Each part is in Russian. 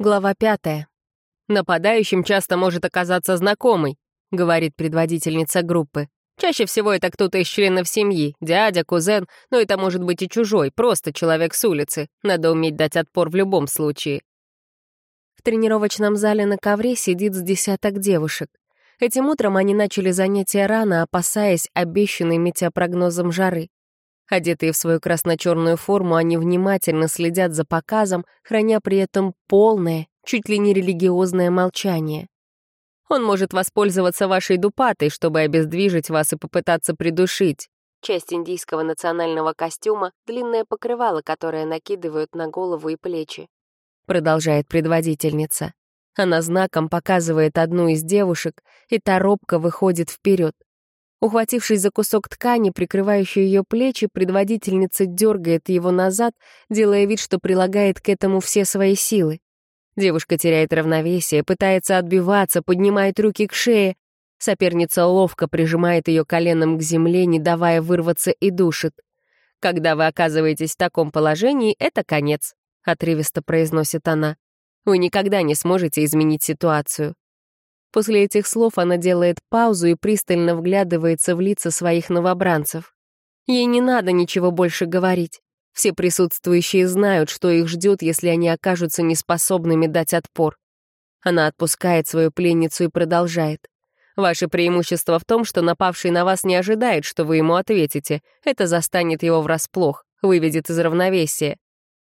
Глава пятая. «Нападающим часто может оказаться знакомый», — говорит предводительница группы. «Чаще всего это кто-то из членов семьи, дядя, кузен, но это может быть и чужой, просто человек с улицы. Надо уметь дать отпор в любом случае». В тренировочном зале на ковре сидит с десяток девушек. Этим утром они начали занятия рано, опасаясь обещанной метеопрогнозом жары. Одетые в свою красно-черную форму, они внимательно следят за показом, храня при этом полное, чуть ли не религиозное молчание. Он может воспользоваться вашей дупатой, чтобы обездвижить вас и попытаться придушить. Часть индийского национального костюма — длинное покрывало, которое накидывают на голову и плечи. Продолжает предводительница. Она знаком показывает одну из девушек, и та робко выходит вперед. Ухватившись за кусок ткани, прикрывающий ее плечи, предводительница дергает его назад, делая вид, что прилагает к этому все свои силы. Девушка теряет равновесие, пытается отбиваться, поднимает руки к шее. Соперница ловко прижимает ее коленом к земле, не давая вырваться и душит. «Когда вы оказываетесь в таком положении, это конец», — отрывисто произносит она. «Вы никогда не сможете изменить ситуацию. После этих слов она делает паузу и пристально вглядывается в лица своих новобранцев. Ей не надо ничего больше говорить. Все присутствующие знают, что их ждет, если они окажутся неспособными дать отпор. Она отпускает свою пленницу и продолжает. Ваше преимущество в том, что напавший на вас не ожидает, что вы ему ответите. Это застанет его врасплох, выведет из равновесия.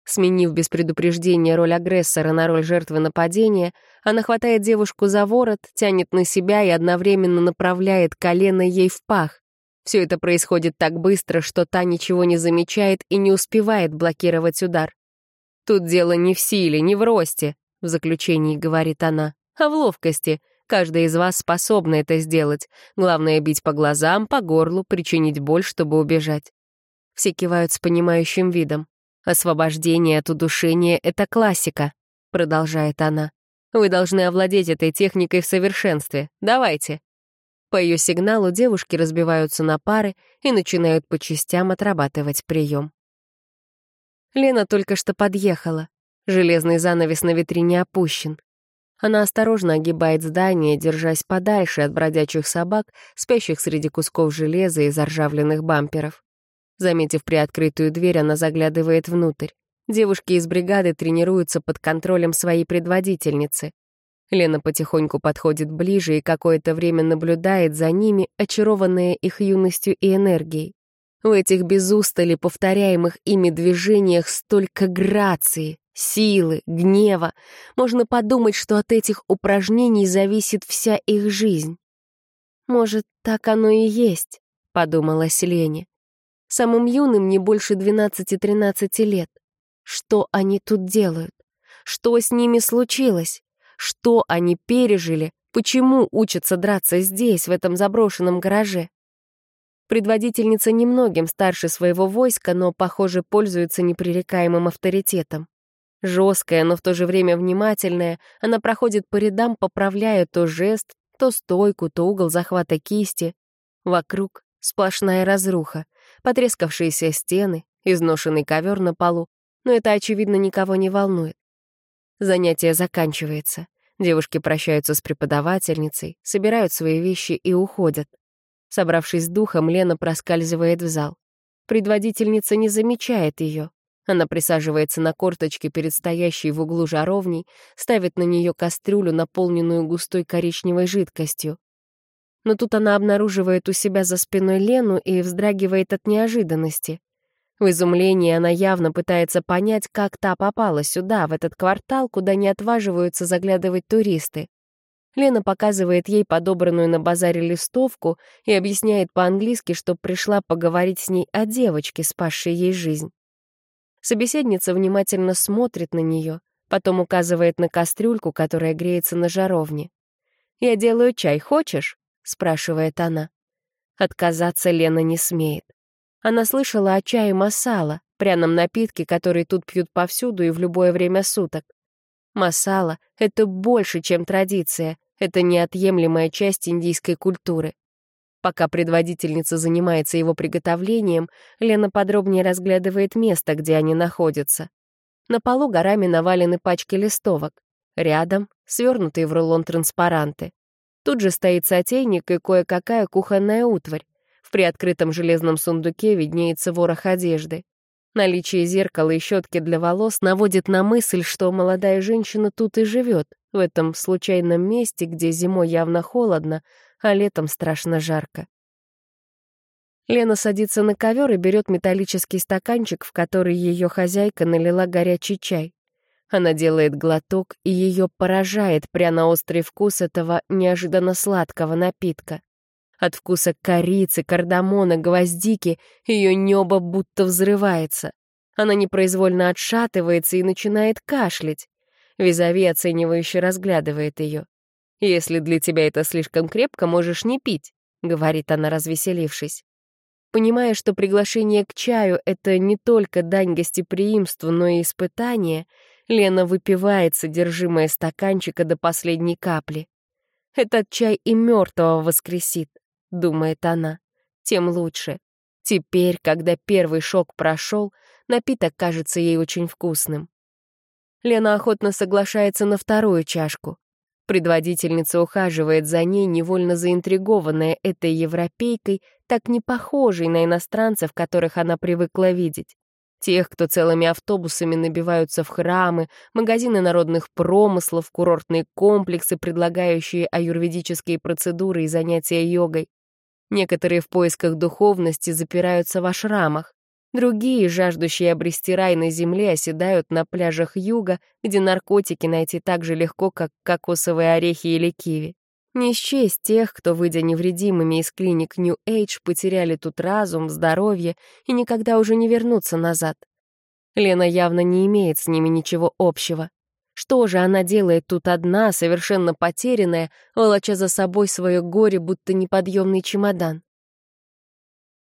Сменив без предупреждения роль агрессора на роль жертвы нападения, она хватает девушку за ворот, тянет на себя и одновременно направляет колено ей в пах. Все это происходит так быстро, что та ничего не замечает и не успевает блокировать удар. «Тут дело не в силе, не в росте», — в заключении говорит она, «а в ловкости. Каждая из вас способна это сделать. Главное — бить по глазам, по горлу, причинить боль, чтобы убежать». Все кивают с понимающим видом. «Освобождение от удушения — это классика», — продолжает она. «Вы должны овладеть этой техникой в совершенстве. Давайте». По ее сигналу девушки разбиваются на пары и начинают по частям отрабатывать прием. Лена только что подъехала. Железный занавес на витрине опущен. Она осторожно огибает здание, держась подальше от бродячих собак, спящих среди кусков железа и заржавленных бамперов. Заметив приоткрытую дверь, она заглядывает внутрь. Девушки из бригады тренируются под контролем своей предводительницы. Лена потихоньку подходит ближе и какое-то время наблюдает за ними, очарованная их юностью и энергией. В этих без устали повторяемых ими движениях столько грации, силы, гнева. Можно подумать, что от этих упражнений зависит вся их жизнь. «Может, так оно и есть», — подумала Селене. Самым юным не больше 12-13 лет. Что они тут делают? Что с ними случилось? Что они пережили? Почему учатся драться здесь, в этом заброшенном гараже? Предводительница немногим старше своего войска, но, похоже, пользуется непререкаемым авторитетом. Жесткая, но в то же время внимательная, она проходит по рядам, поправляя то жест, то стойку, то угол захвата кисти. Вокруг сплошная разруха потрескавшиеся стены, изношенный ковер на полу, но это, очевидно, никого не волнует. Занятие заканчивается. Девушки прощаются с преподавательницей, собирают свои вещи и уходят. Собравшись с духом, Лена проскальзывает в зал. Предводительница не замечает ее. Она присаживается на корточке перед стоящей в углу жаровней, ставит на нее кастрюлю, наполненную густой коричневой жидкостью но тут она обнаруживает у себя за спиной Лену и вздрагивает от неожиданности. В изумлении она явно пытается понять, как та попала сюда, в этот квартал, куда не отваживаются заглядывать туристы. Лена показывает ей подобранную на базаре листовку и объясняет по-английски, что пришла поговорить с ней о девочке, спасшей ей жизнь. Собеседница внимательно смотрит на нее, потом указывает на кастрюльку, которая греется на жаровне. «Я делаю чай, хочешь?» — спрашивает она. Отказаться Лена не смеет. Она слышала о чае масала, пряном напитке, который тут пьют повсюду и в любое время суток. Масала — это больше, чем традиция, это неотъемлемая часть индийской культуры. Пока предводительница занимается его приготовлением, Лена подробнее разглядывает место, где они находятся. На полу горами навалены пачки листовок. Рядом — свернутые в рулон транспаранты. Тут же стоит сотейник и кое-какая кухонная утварь. В приоткрытом железном сундуке виднеется ворох одежды. Наличие зеркала и щетки для волос наводит на мысль, что молодая женщина тут и живет, в этом случайном месте, где зимой явно холодно, а летом страшно жарко. Лена садится на ковер и берет металлический стаканчик, в который ее хозяйка налила горячий чай. Она делает глоток, и ее поражает пряно-острый вкус этого неожиданно сладкого напитка. От вкуса корицы, кардамона, гвоздики ее небо будто взрывается. Она непроизвольно отшатывается и начинает кашлять. Визави оценивающе разглядывает ее. «Если для тебя это слишком крепко, можешь не пить», — говорит она, развеселившись. Понимая, что приглашение к чаю — это не только дань гостеприимству, но и испытание, Лена выпивает содержимое стаканчика до последней капли. Этот чай и мертвого воскресит думает она, тем лучше. Теперь, когда первый шок прошел, напиток кажется ей очень вкусным. Лена охотно соглашается на вторую чашку. Предводительница ухаживает за ней, невольно заинтригованная этой европейкой, так не похожей на иностранцев, которых она привыкла видеть. Тех, кто целыми автобусами набиваются в храмы, магазины народных промыслов, курортные комплексы, предлагающие аюрведические процедуры и занятия йогой. Некоторые в поисках духовности запираются в ашрамах. Другие, жаждущие обрести рай на земле, оседают на пляжах юга, где наркотики найти так же легко, как кокосовые орехи или киви. Не счесть тех, кто, выйдя невредимыми из клиник Age, потеряли тут разум, здоровье и никогда уже не вернутся назад. Лена явно не имеет с ними ничего общего. Что же она делает тут одна, совершенно потерянная, волоча за собой свое горе, будто неподъемный чемодан?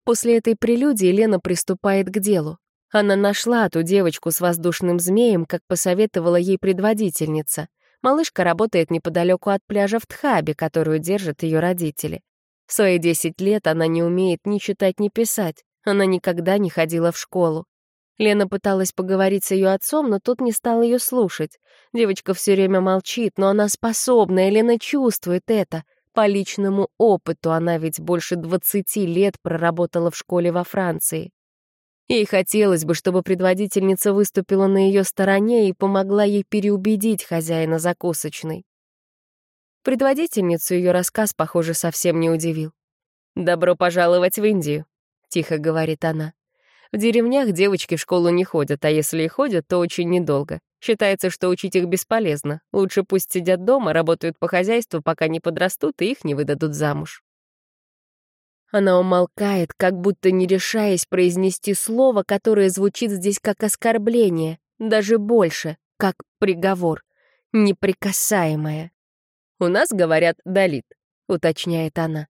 После этой прелюдии Лена приступает к делу. Она нашла ту девочку с воздушным змеем, как посоветовала ей предводительница. Малышка работает неподалеку от пляжа в Тхабе, которую держат ее родители. В свои 10 лет она не умеет ни читать, ни писать. Она никогда не ходила в школу. Лена пыталась поговорить с ее отцом, но тот не стал ее слушать. Девочка все время молчит, но она способна, и Лена чувствует это. По личному опыту она ведь больше двадцати лет проработала в школе во Франции. Ей хотелось бы, чтобы предводительница выступила на ее стороне и помогла ей переубедить хозяина закусочной. Предводительницу ее рассказ, похоже, совсем не удивил. «Добро пожаловать в Индию», — тихо говорит она. В деревнях девочки в школу не ходят, а если и ходят, то очень недолго. Считается, что учить их бесполезно. Лучше пусть сидят дома, работают по хозяйству, пока не подрастут и их не выдадут замуж. Она умолкает, как будто не решаясь произнести слово, которое звучит здесь как оскорбление, даже больше, как приговор, неприкасаемое. «У нас, говорят, Далит», — уточняет она.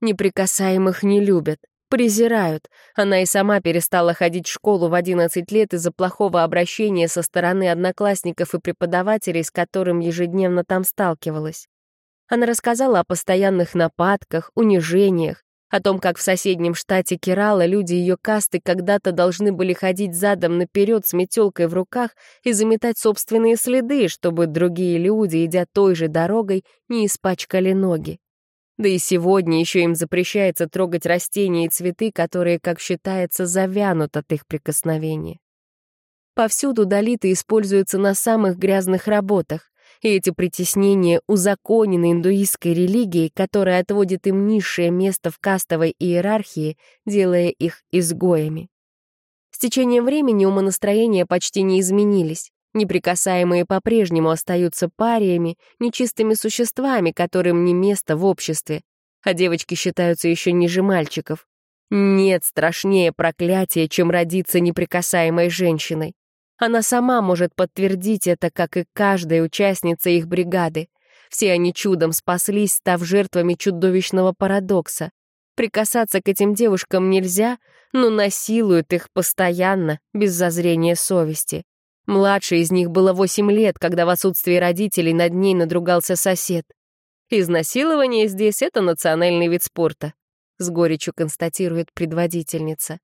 «Неприкасаемых не любят презирают. Она и сама перестала ходить в школу в 11 лет из-за плохого обращения со стороны одноклассников и преподавателей, с которым ежедневно там сталкивалась. Она рассказала о постоянных нападках, унижениях, о том, как в соседнем штате Керала люди ее касты когда-то должны были ходить задом наперед с метелкой в руках и заметать собственные следы, чтобы другие люди, идя той же дорогой, не испачкали ноги. Да и сегодня еще им запрещается трогать растения и цветы, которые, как считается, завянут от их прикосновения. Повсюду долиты используются на самых грязных работах, и эти притеснения узаконены индуистской религией, которая отводит им низшее место в кастовой иерархии, делая их изгоями. С течением времени умонастроения почти не изменились. Неприкасаемые по-прежнему остаются париями, нечистыми существами, которым не место в обществе, а девочки считаются еще ниже мальчиков. Нет страшнее проклятия, чем родиться неприкасаемой женщиной. Она сама может подтвердить это, как и каждая участница их бригады. Все они чудом спаслись, став жертвами чудовищного парадокса. Прикасаться к этим девушкам нельзя, но насилуют их постоянно, без зазрения совести. Младшей из них было восемь лет, когда в отсутствии родителей над ней надругался сосед. Изнасилование здесь — это национальный вид спорта, — с горечью констатирует предводительница.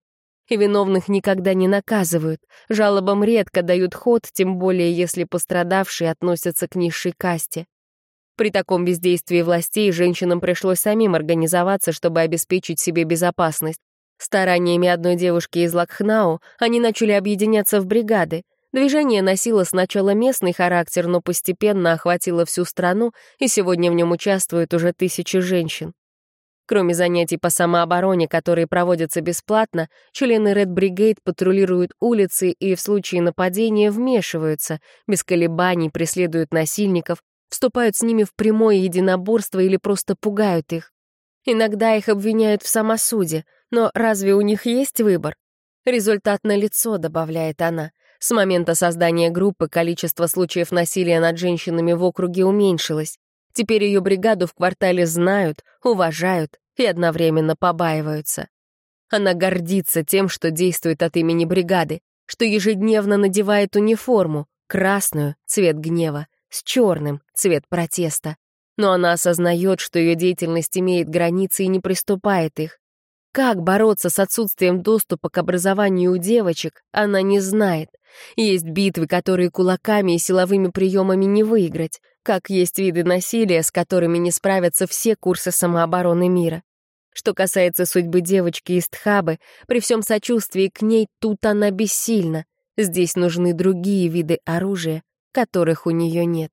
И виновных никогда не наказывают. Жалобам редко дают ход, тем более если пострадавшие относятся к низшей касте. При таком бездействии властей женщинам пришлось самим организоваться, чтобы обеспечить себе безопасность. Стараниями одной девушки из Лакхнау они начали объединяться в бригады. Движение носило сначала местный характер, но постепенно охватило всю страну, и сегодня в нем участвуют уже тысячи женщин. Кроме занятий по самообороне, которые проводятся бесплатно, члены Red Brigade патрулируют улицы и в случае нападения вмешиваются, без колебаний преследуют насильников, вступают с ними в прямое единоборство или просто пугают их. Иногда их обвиняют в самосуде, но разве у них есть выбор? Результат налицо, добавляет она. С момента создания группы количество случаев насилия над женщинами в округе уменьшилось. Теперь ее бригаду в квартале знают, уважают и одновременно побаиваются. Она гордится тем, что действует от имени бригады, что ежедневно надевает униформу, красную, цвет гнева, с черным, цвет протеста. Но она осознает, что ее деятельность имеет границы и не приступает их. Как бороться с отсутствием доступа к образованию у девочек, она не знает. Есть битвы, которые кулаками и силовыми приемами не выиграть, как есть виды насилия, с которыми не справятся все курсы самообороны мира. Что касается судьбы девочки из Тхабы, при всем сочувствии к ней тут она бессильна. Здесь нужны другие виды оружия, которых у нее нет.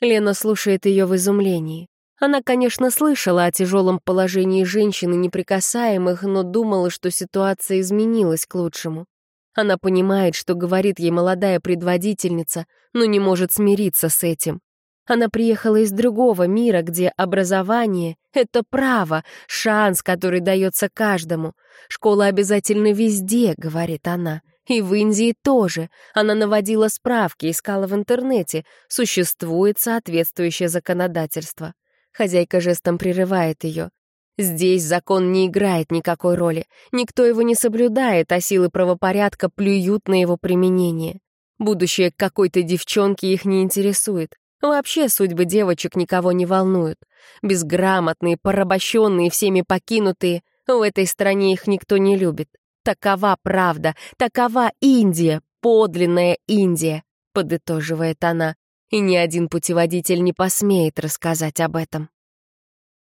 Лена слушает ее в изумлении. Она, конечно, слышала о тяжелом положении женщин и неприкасаемых, но думала, что ситуация изменилась к лучшему. Она понимает, что говорит ей молодая предводительница, но не может смириться с этим. Она приехала из другого мира, где образование — это право, шанс, который дается каждому. Школа обязательно везде, говорит она. И в Индии тоже. Она наводила справки, искала в интернете. Существует соответствующее законодательство. Хозяйка жестом прерывает ее. Здесь закон не играет никакой роли. Никто его не соблюдает, а силы правопорядка плюют на его применение. Будущее какой-то девчонки их не интересует. Вообще судьбы девочек никого не волнуют. Безграмотные, порабощенные, всеми покинутые. В этой стране их никто не любит. Такова правда, такова Индия, подлинная Индия, подытоживает она, и ни один путеводитель не посмеет рассказать об этом.